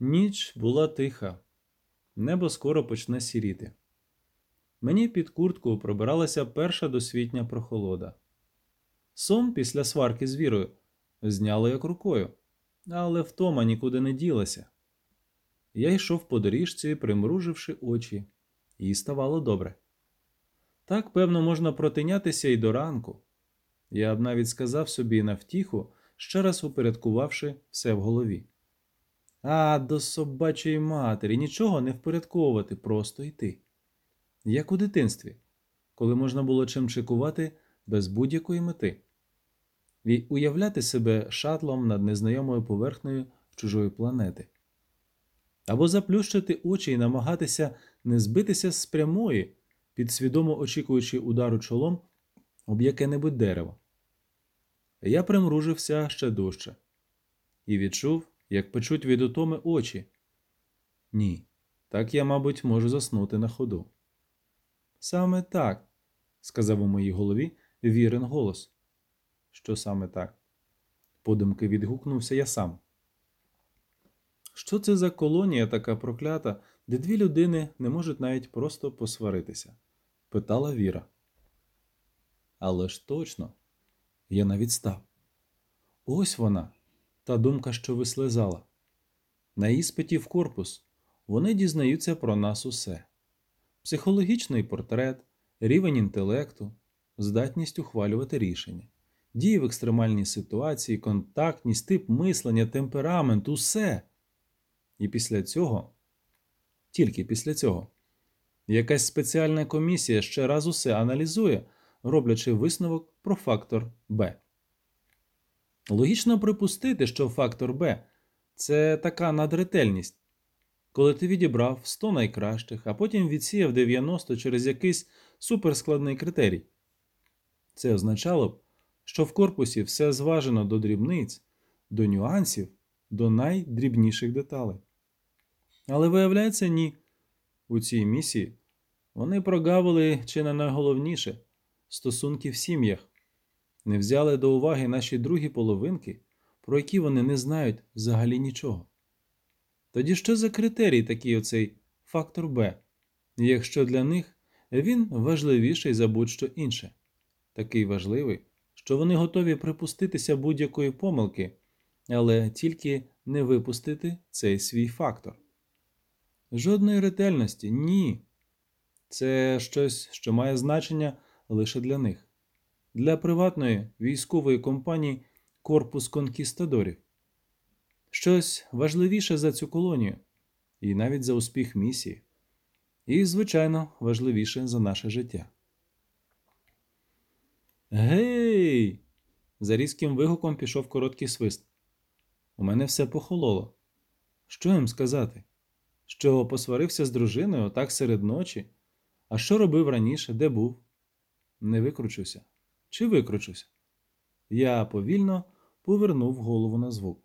Ніч була тиха, небо скоро почне сіріти. Мені під куртку пробиралася перша досвітня прохолода. Сон після сварки з вірою зняло як рукою, але втома нікуди не ділася. Я йшов по доріжці, примруживши очі, і ставало добре. Так, певно, можна протинятися і до ранку. Я б навіть сказав собі на втіху, ще раз упорядкувавши все в голові. А до собачої матері нічого не впорядковувати, просто йти. Як у дитинстві, коли можна було чим чекувати без будь-якої мети, і уявляти себе шатлом над незнайомою поверхнею чужої планети, або заплющити очі і намагатися не збитися з прямої, підсвідомо очікуючи удару чолом об яке-небудь дерево. Я примружився ще дужче і відчув, як печуть від утоми очі. Ні, так я, мабуть, можу заснути на ходу. Саме так, сказав у моїй голові вірен голос. Що саме так? Подумки відгукнувся я сам. Що це за колонія така проклята, де дві людини не можуть навіть просто посваритися? питала Віра. Але ж точно, я навіть став. Ось вона, та думка, що вислизала. На іспиті в корпус вони дізнаються про нас усе: психологічний портрет, рівень інтелекту, здатність ухвалювати рішення, дії в екстремальній ситуації, контактність, тип мислення, темперамент, усе. І після цього, тільки після цього, якась спеціальна комісія ще раз усе аналізує, роблячи висновок про фактор Б. Логічно припустити, що фактор Б це така надретельність, коли ти відібрав 100 найкращих, а потім відсіяв 90 через якийсь суперскладний критерій. Це означало б, що в корпусі все зважено до дрібниць, до нюансів, до найдрібніших деталей. Але виявляється, ні. У цій місії вони прогавили чи не найголовніше стосунки в сім'ях не взяли до уваги наші другі половинки, про які вони не знають взагалі нічого. Тоді що за критерій такий оцей фактор Б, якщо для них він важливіший за будь-що інше, такий важливий, що вони готові припуститися будь-якої помилки, але тільки не випустити цей свій фактор. Жодної ретельності ні. Це щось, що має значення лише для них для приватної військової компанії Корпус Конкістадорів. Щось важливіше за цю колонію, і навіть за успіх місії, і, звичайно, важливіше за наше життя. Гей! За різким вигуком пішов короткий свист. У мене все похололо. Що їм сказати? Що посварився з дружиною так серед ночі? А що робив раніше, де був? Не викручуся чи викручуся? Я повільно повернув голову на звук.